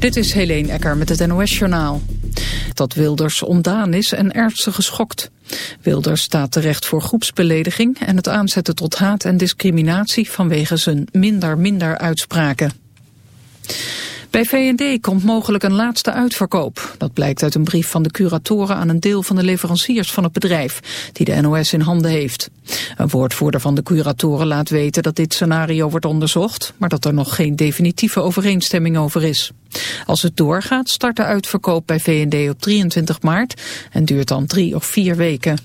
Dit is Helene Ecker met het NOS-journaal. Dat Wilders ontdaan is en ernstig geschokt. Wilders staat terecht voor groepsbelediging... en het aanzetten tot haat en discriminatie vanwege zijn minder-minder uitspraken. Bij V&D komt mogelijk een laatste uitverkoop. Dat blijkt uit een brief van de curatoren aan een deel van de leveranciers van het bedrijf, die de NOS in handen heeft. Een woordvoerder van de curatoren laat weten dat dit scenario wordt onderzocht, maar dat er nog geen definitieve overeenstemming over is. Als het doorgaat start de uitverkoop bij V&D op 23 maart en duurt dan drie of vier weken.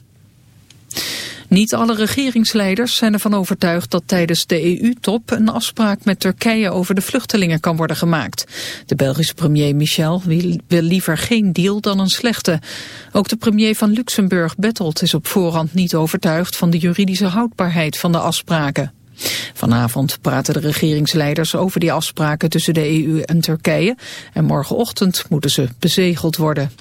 Niet alle regeringsleiders zijn ervan overtuigd dat tijdens de EU-top een afspraak met Turkije over de vluchtelingen kan worden gemaakt. De Belgische premier Michel wil, liever geen deal dan een slechte. Ook de premier van Luxemburg Bettelt is op voorhand niet overtuigd van de juridische houdbaarheid van de afspraken. Vanavond praten de regeringsleiders over die afspraken tussen de EU en Turkije en morgenochtend moeten ze bezegeld worden.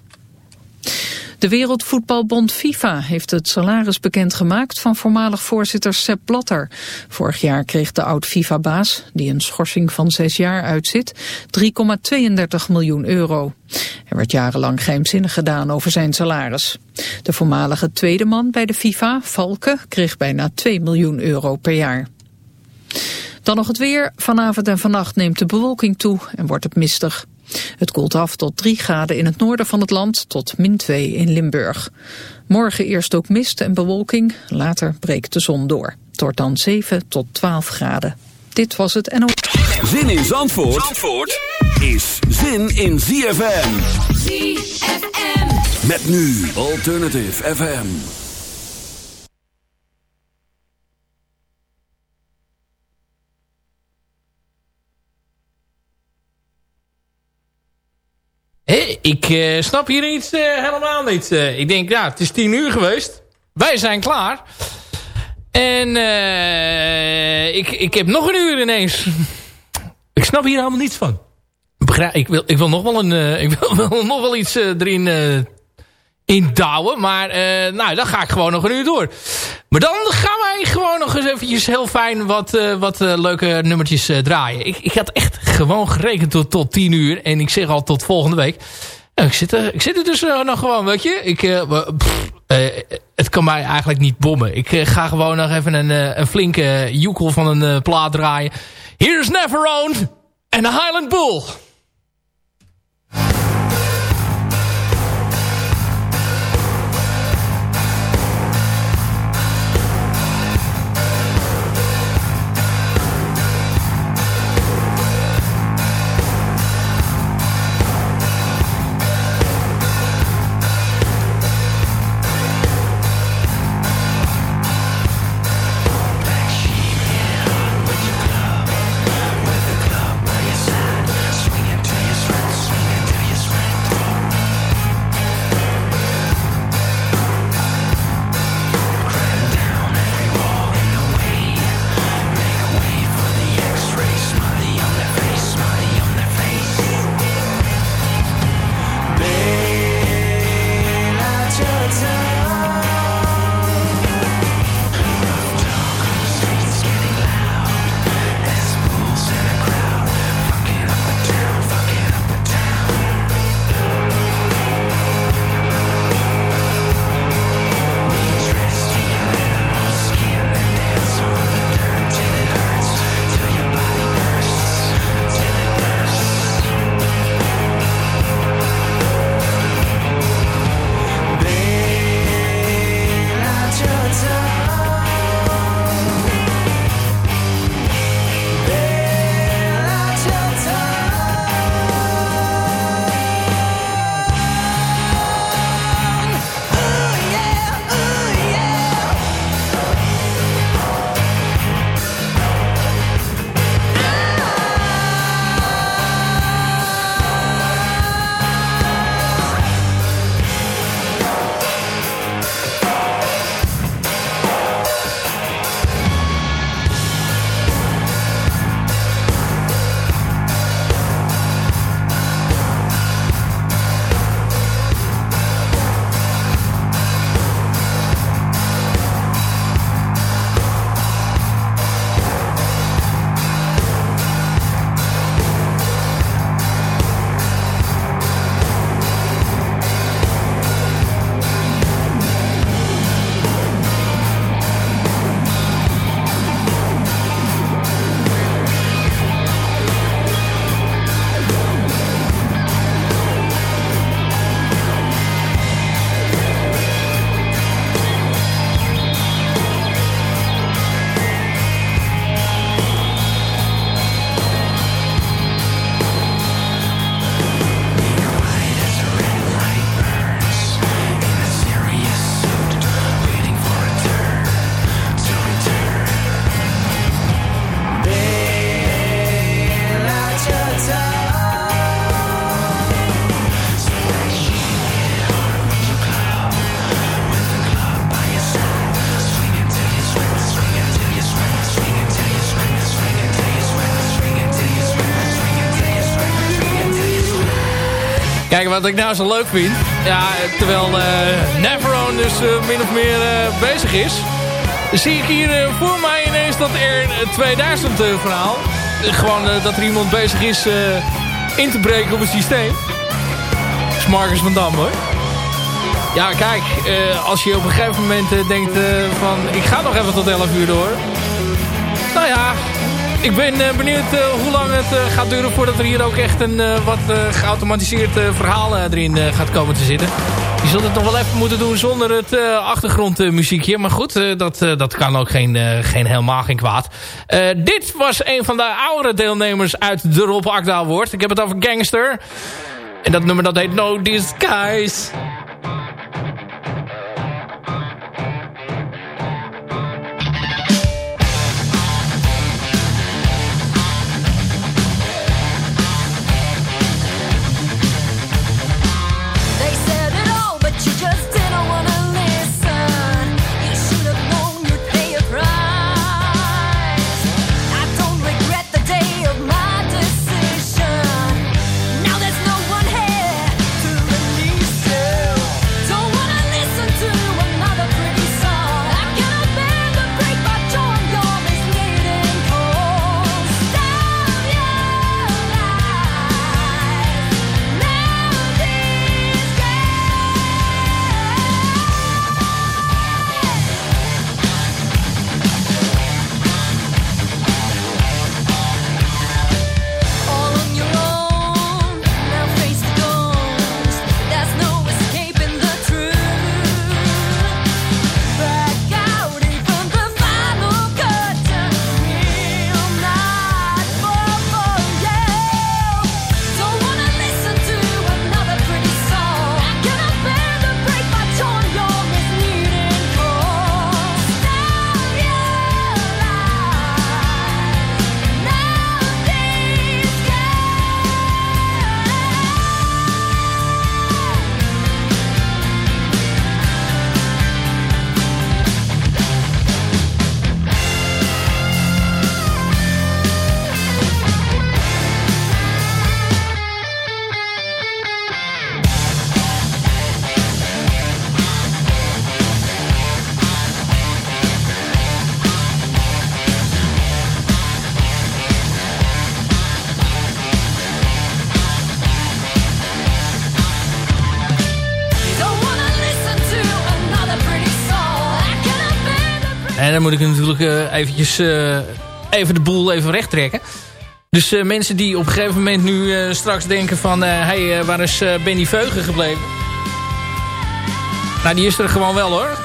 De Wereldvoetbalbond FIFA heeft het salaris bekendgemaakt van voormalig voorzitter Sepp Blatter. Vorig jaar kreeg de oud-FIFA-baas, die een schorsing van zes jaar uitzit, 3,32 miljoen euro. Er werd jarenlang geheimzinnig gedaan over zijn salaris. De voormalige tweede man bij de FIFA, Valken, kreeg bijna 2 miljoen euro per jaar. Dan nog het weer. Vanavond en vannacht neemt de bewolking toe en wordt het mistig. Het koelt af tot 3 graden in het noorden van het land tot min 2 in Limburg. Morgen eerst ook mist en bewolking, later breekt de zon door. Het wordt dan 7 tot 12 graden. Dit was het NO. Zin in Zandvoort, Zandvoort is zin in ZFM. ZFM. Met nu Alternative FM. Ik uh, snap hier iets uh, helemaal niet. Uh, ik denk, ja, het is tien uur geweest. Wij zijn klaar. En ik, ik heb nog een uur ineens. ik snap hier helemaal niets van. Ik, wil, ik wil nog wel, een, ik wil nog wel iets erin indouwen. Maar nou, dan ga ik gewoon nog een uur door. Maar dan gaan wij gewoon nog eens eventjes heel fijn wat, wat leuke nummertjes draaien. Ik, ik had echt gewoon gerekend tot, tot 10 uur. En ik zeg al tot volgende week. ik, zit er, ik zit er dus nog gewoon, weet je. Ik, het kan mij eigenlijk niet bommen. Ik ga gewoon nog even een, een flinke joekel van een plaat draaien. Here's Never Owned en Highland Bull. Wat ik nou zo leuk vind. Ja, terwijl uh, dus uh, min of meer uh, bezig is. Zie ik hier voor mij ineens dat er 2000 verhaal. gewoon dat er iemand bezig is in te breken op het systeem. Dat is Marcus van Dam hoor. Ja, kijk, als je op een gegeven moment denkt van... ik ga nog even tot 11 uur door. Nou ja, ik ben uh, benieuwd uh, hoe lang het uh, gaat duren voordat er hier ook echt een wat geautomatiseerd verhaal erin gaat komen te zitten. Je zult het nog wel even moeten doen zonder het achtergrondmuziekje. Maar goed, dat, dat kan ook geen, geen helemaal geen kwaad. dit was een van de oudere deelnemers uit de Rob Akda Award. Ik heb het over Gangster. En dat nummer dat heet No Disguise. Moet ik natuurlijk uh, eventjes uh, even de boel even recht trekken. Dus uh, mensen die op een gegeven moment nu straks denken van... hé, hey, waar is Benny Veugen gebleven? Nou, die is er gewoon wel hoor.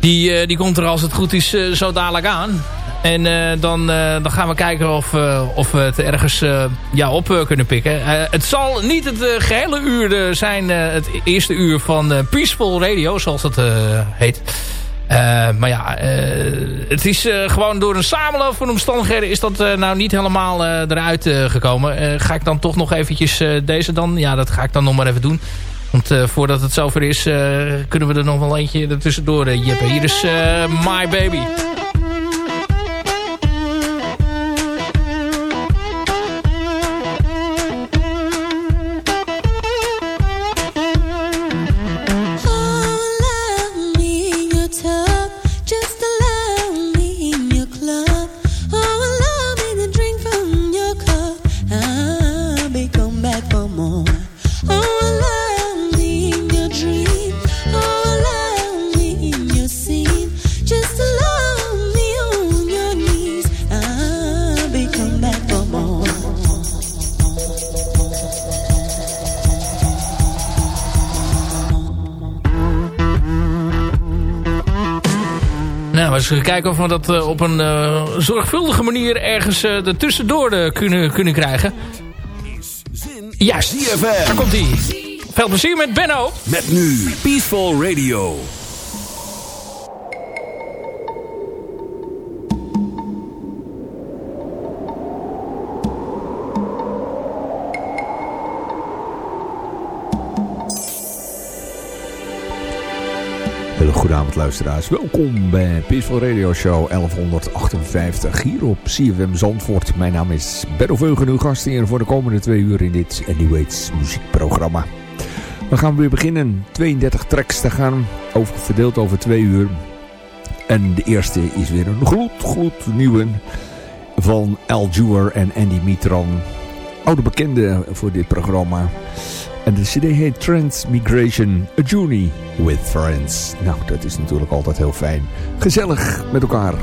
Die, die komt er als het goed is zo dadelijk aan. En uh, dan, uh, dan gaan we kijken of, uh, of we het ergens ja, op kunnen pikken. het zal niet het gehele uur zijn, het eerste uur van Peaceful Radio, zoals het heet. maar ja, het is gewoon door een samenloop van omstandigheden is dat nou niet helemaal eruit gekomen. ga ik dan toch nog eventjes deze dan? Ja, dat ga ik dan nog maar even doen. Want voordat het zover is, kunnen we er nog wel eentje ertussendoor uh, jeppen. Hier is My Baby. Kijken of we dat uh, op een uh, zorgvuldige manier ergens uh, ertussendoor kunnen, kunnen krijgen. Juist, daar komt hij. Veel plezier met Benno. Met nu Peaceful Radio. Hele goede avond luisteraars. Welkom bij Peaceful Radio Show 1158 hier op CFM Zandvoort. Mijn naam is Benno Veugen, uw gast hier voor de komende twee uur in dit Anyways muziekprogramma. We gaan weer beginnen. 32 tracks te gaan, over, verdeeld over twee uur. En de eerste is weer een gloed, gloed nieuwe van Al Jewer en Andy Mitran. Oude bekende voor dit programma. En de cd heet Transmigration, A Journey with Friends. Nou, dat is natuurlijk altijd heel fijn. Gezellig met elkaar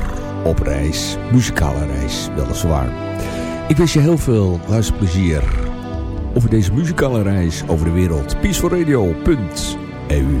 op reis. Muzikale reis, weliswaar. Ik wens je heel veel luisterplezier over deze muzikale reis over de wereld. peacefulradio.eu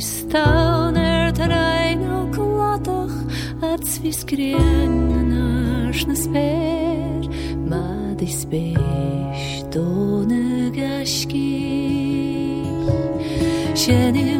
stoner trajnog latoh, at svi of naš na sper, madi speš do negaški. Šenim